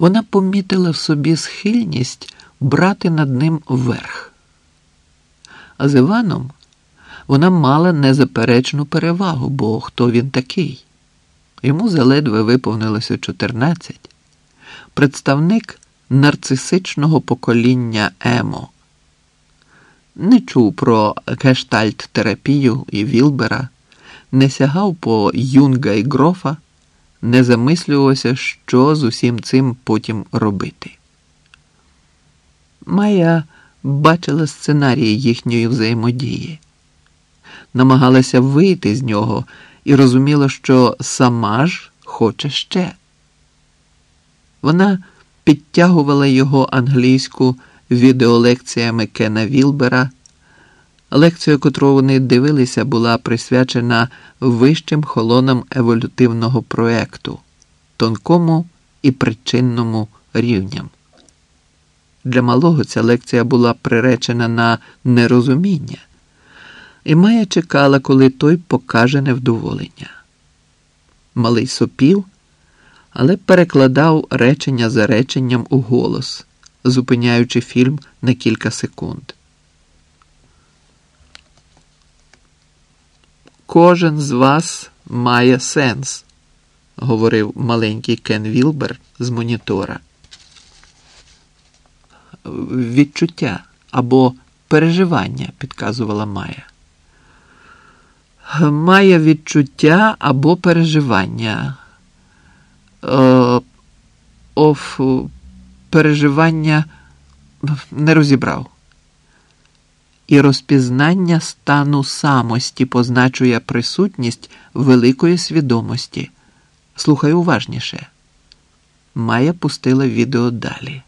вона помітила в собі схильність брати над ним верх. А з Іваном вона мала незаперечну перевагу, бо хто він такий? Йому заледве виповнилося 14. Представник нарцисичного покоління Емо. Не чув про гештальт-терапію і Вілбера, не сягав по Юнга і Грофа, не замислювався, що з усім цим потім робити. Майя бачила сценарії їхньої взаємодії, намагалася вийти з нього і розуміла, що сама ж хоче ще. Вона підтягувала його англійську відеолекціями Кена Вілбера. Лекція, котру вони дивилися, була присвячена вищим холонам еволютивного проекту, тонкому і причинному рівням. Для малого ця лекція була приречена на нерозуміння, і Майя чекала, коли той покаже невдоволення. Малий сопів, але перекладав речення за реченням у голос, зупиняючи фільм на кілька секунд. Кожен з вас має сенс, говорив маленький Кен Вілбер з монітора. Відчуття або переживання, підказувала Майя. Має відчуття або переживання. О, оф, переживання не розібрав. І розпізнання стану самості позначує присутність великої свідомості. Слухай уважніше. Майя пустила відео далі.